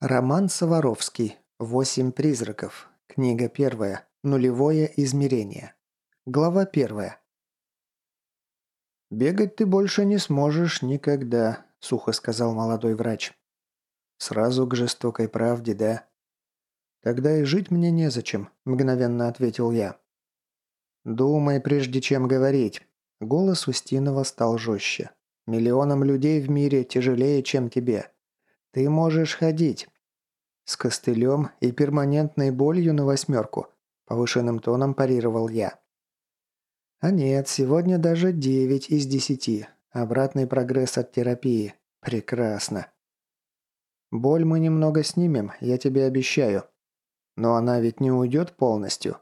Роман Саваровский. «Восемь призраков». Книга первая. Нулевое измерение. Глава первая. «Бегать ты больше не сможешь никогда», – сухо сказал молодой врач. «Сразу к жестокой правде, да?» «Тогда и жить мне незачем», – мгновенно ответил я. «Думай, прежде чем говорить». Голос Устинова стал жестче. «Миллионам людей в мире тяжелее, чем тебе. Ты можешь ходить. С костылем и перманентной болью на восьмерку. Повышенным тоном парировал я. А нет, сегодня даже девять из десяти. Обратный прогресс от терапии. Прекрасно. Боль мы немного снимем, я тебе обещаю. Но она ведь не уйдет полностью.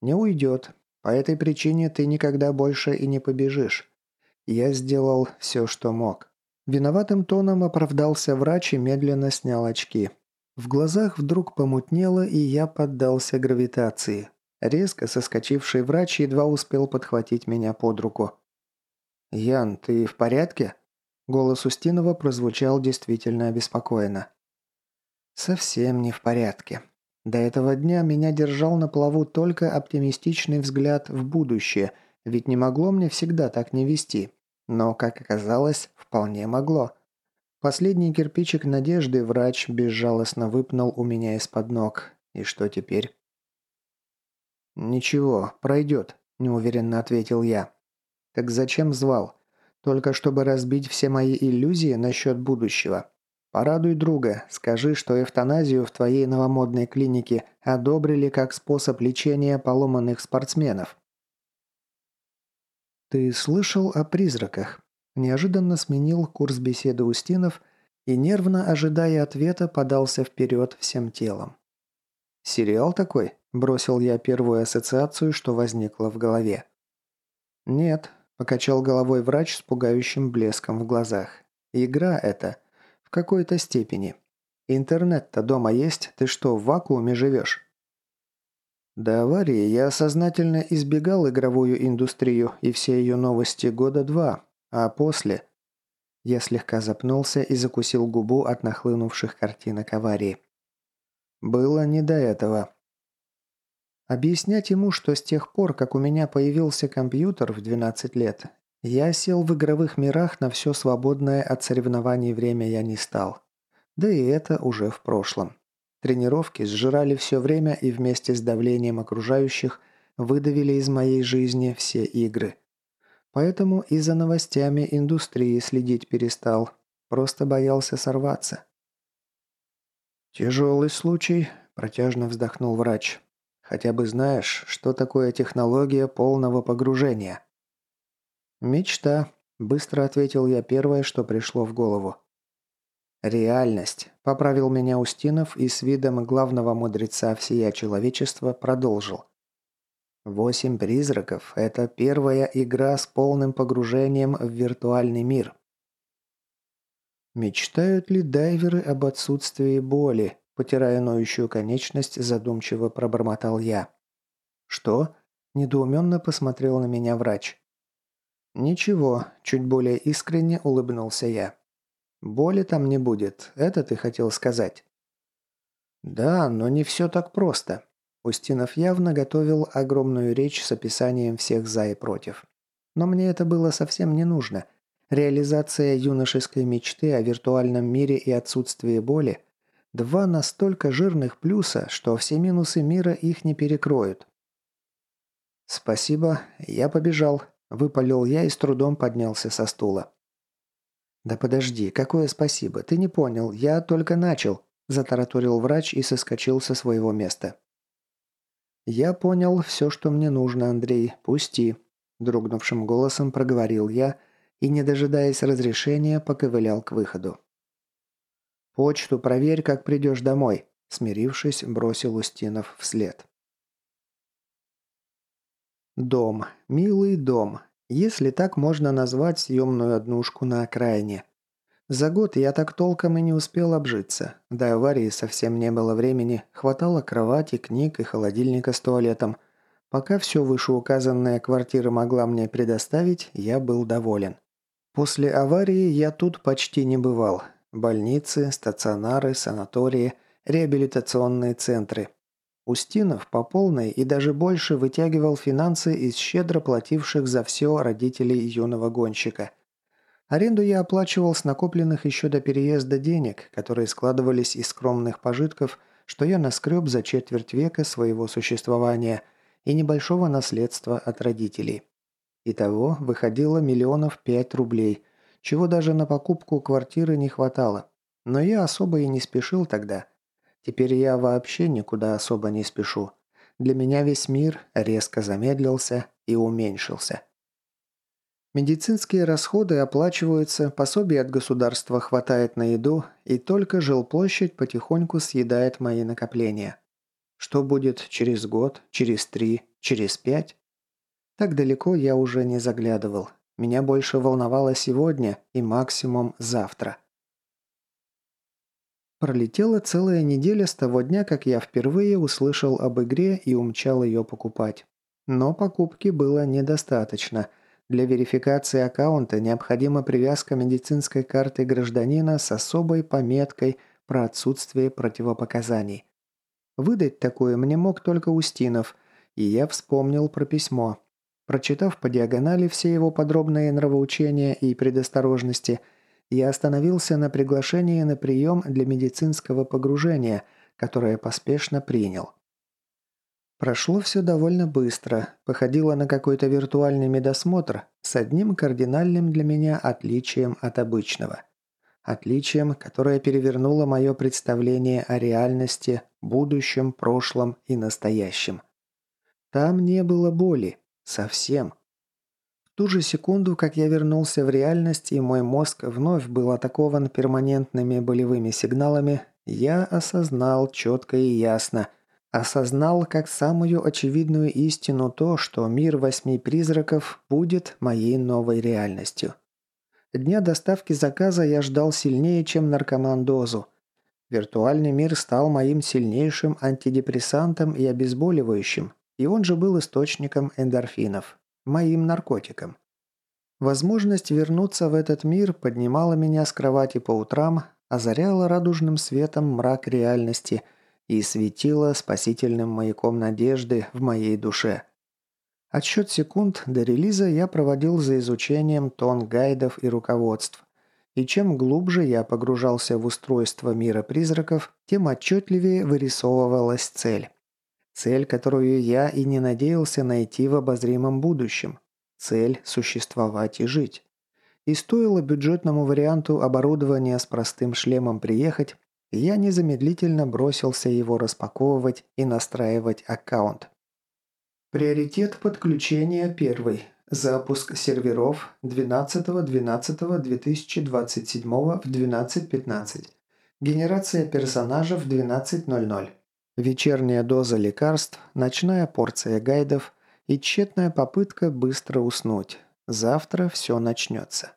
Не уйдет. По этой причине ты никогда больше и не побежишь. Я сделал все, что мог. Виноватым тоном оправдался врач и медленно снял очки. В глазах вдруг помутнело, и я поддался гравитации. Резко соскочивший врач едва успел подхватить меня под руку. «Ян, ты в порядке?» Голос Устинова прозвучал действительно обеспокоенно. «Совсем не в порядке. До этого дня меня держал на плаву только оптимистичный взгляд в будущее, ведь не могло мне всегда так не вести. Но, как оказалось, вполне могло. Последний кирпичик надежды врач безжалостно выпнул у меня из-под ног. И что теперь? «Ничего, пройдет», – неуверенно ответил я. «Так зачем звал? Только чтобы разбить все мои иллюзии насчет будущего. Порадуй друга, скажи, что эвтаназию в твоей новомодной клинике одобрили как способ лечения поломанных спортсменов. «Ты слышал о призраках?» Неожиданно сменил курс беседы Устинов и, нервно ожидая ответа, подался вперед всем телом. «Сериал такой?» – бросил я первую ассоциацию, что возникло в голове. «Нет», – покачал головой врач с пугающим блеском в глазах. «Игра это. В какой-то степени. Интернет-то дома есть, ты что, в вакууме живешь?» До аварии я сознательно избегал игровую индустрию и все ее новости года два, а после... Я слегка запнулся и закусил губу от нахлынувших картинок аварии. Было не до этого. Объяснять ему, что с тех пор, как у меня появился компьютер в 12 лет, я сел в игровых мирах на все свободное от соревнований время я не стал. Да и это уже в прошлом. Тренировки сжирали все время и вместе с давлением окружающих выдавили из моей жизни все игры. Поэтому и за новостями индустрии следить перестал. Просто боялся сорваться. «Тяжелый случай», – протяжно вздохнул врач. «Хотя бы знаешь, что такое технология полного погружения?» «Мечта», – быстро ответил я первое, что пришло в голову. «Реальность», – поправил меня Устинов и с видом главного мудреца всея человечества продолжил. «Восемь призраков – это первая игра с полным погружением в виртуальный мир». «Мечтают ли дайверы об отсутствии боли?» – потирая ноющую конечность, задумчиво пробормотал я. «Что?» – недоуменно посмотрел на меня врач. «Ничего», – чуть более искренне улыбнулся я. Боли там не будет, это ты хотел сказать?» «Да, но не все так просто». Устинов явно готовил огромную речь с описанием всех «за» и «против». Но мне это было совсем не нужно. Реализация юношеской мечты о виртуальном мире и отсутствии боли – два настолько жирных плюса, что все минусы мира их не перекроют. «Спасибо, я побежал», – выпалил я и с трудом поднялся со стула. «Да подожди, какое спасибо? Ты не понял, я только начал», – затараторил врач и соскочил со своего места. «Я понял все, что мне нужно, Андрей. Пусти», – дрогнувшим голосом проговорил я и, не дожидаясь разрешения, поковылял к выходу. «Почту проверь, как придешь домой», – смирившись, бросил Устинов вслед. Дом. Милый дом. Если так можно назвать съемную однушку на окраине. За год я так толком и не успел обжиться. До аварии совсем не было времени, хватало кровати, книг и холодильника с туалетом. Пока все вышеуказанная квартира могла мне предоставить, я был доволен. После аварии я тут почти не бывал. Больницы, стационары, санатории, реабилитационные центры. Устинов по полной и даже больше вытягивал финансы из щедро плативших за все родителей юного гонщика. Аренду я оплачивал с накопленных еще до переезда денег, которые складывались из скромных пожитков, что я наскреб за четверть века своего существования и небольшого наследства от родителей. Итого выходило миллионов пять рублей, чего даже на покупку квартиры не хватало. Но я особо и не спешил тогда. Теперь я вообще никуда особо не спешу. Для меня весь мир резко замедлился и уменьшился. Медицинские расходы оплачиваются, пособий от государства хватает на еду, и только жилплощадь потихоньку съедает мои накопления. Что будет через год, через три, через пять? Так далеко я уже не заглядывал. Меня больше волновало сегодня и максимум завтра. Пролетела целая неделя с того дня, как я впервые услышал об игре и умчал ее покупать. Но покупки было недостаточно. Для верификации аккаунта необходима привязка медицинской карты гражданина с особой пометкой про отсутствие противопоказаний. Выдать такое мне мог только Устинов, и я вспомнил про письмо. Прочитав по диагонали все его подробные нравоучения и предосторожности – я остановился на приглашении на прием для медицинского погружения, которое поспешно принял. Прошло все довольно быстро, походило на какой-то виртуальный медосмотр с одним кардинальным для меня отличием от обычного. Отличием, которое перевернуло мое представление о реальности, будущем, прошлом и настоящем. Там не было боли. Совсем ту же секунду, как я вернулся в реальность и мой мозг вновь был атакован перманентными болевыми сигналами, я осознал четко и ясно. Осознал как самую очевидную истину то, что мир восьми призраков будет моей новой реальностью. Дня доставки заказа я ждал сильнее, чем наркоман дозу. Виртуальный мир стал моим сильнейшим антидепрессантом и обезболивающим, и он же был источником эндорфинов моим наркотиком. Возможность вернуться в этот мир поднимала меня с кровати по утрам, озаряла радужным светом мрак реальности и светила спасительным маяком надежды в моей душе. Отсчет секунд до релиза я проводил за изучением тон гайдов и руководств. И чем глубже я погружался в устройство мира призраков, тем отчетливее вырисовывалась цель. Цель, которую я и не надеялся найти в обозримом будущем. Цель – существовать и жить. И стоило бюджетному варианту оборудования с простым шлемом приехать, я незамедлительно бросился его распаковывать и настраивать аккаунт. Приоритет подключения первый. Запуск серверов 12.12.2027 в 12.15. Генерация персонажа в 12.00. Вечерняя доза лекарств, ночная порция гайдов и тщетная попытка быстро уснуть. Завтра все начнется.